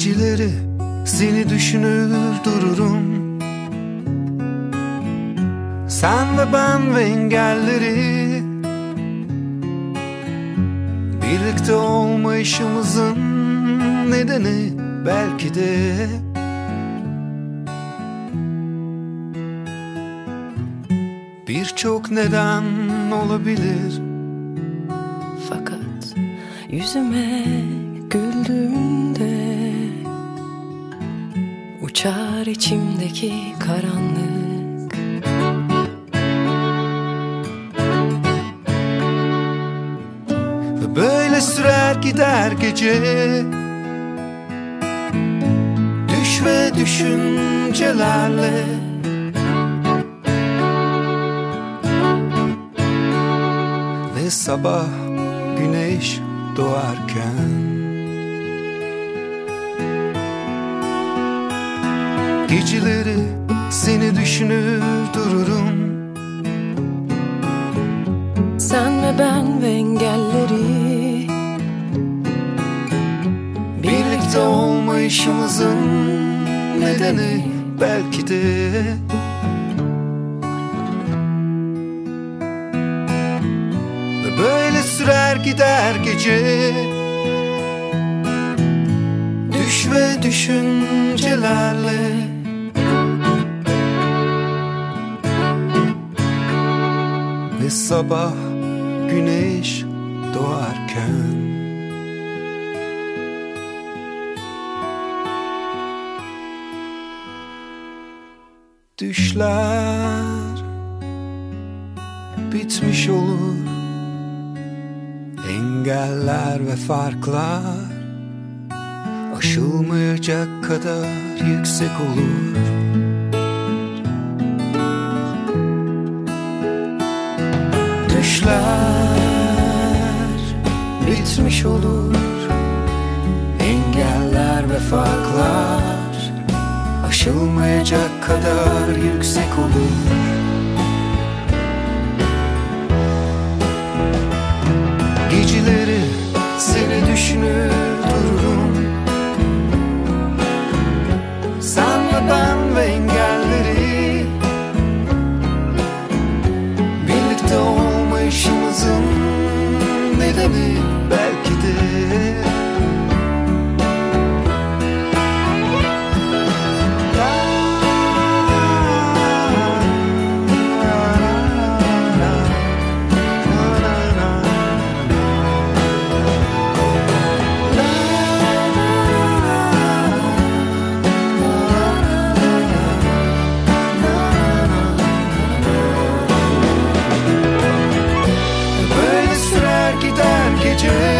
Geceleri seni düşünür dururum. Sen ve ben ve engelleri Birlikte olmayışımızın nedeni belki de Birçok neden olabilir. Fakat yüzüme güldüğünde Uçar içimdeki karanlık. Ve böyle sürer gider gece. Düş ve düşüncelerle. Ve sabah güneş doğarken Geceleri seni düşünür dururum. Sen ve ben ve engelleri. Birlikte olmayışımızın nedeni belki de Ve böyle sürer gider gece. Düş ve düşüncelerle Sabah güneş doğarken. Düşler bitmiş olur. Engeller ve farklar Aşılmayacak kadar yüksek olur Düşler bitmiş olur. Engeller ve farklar Aşılmayacak kadar yüksek olur. Geceleri seni düşünür dururum. Sen ve ben ve nedeni belki de Böyle sürer gider gece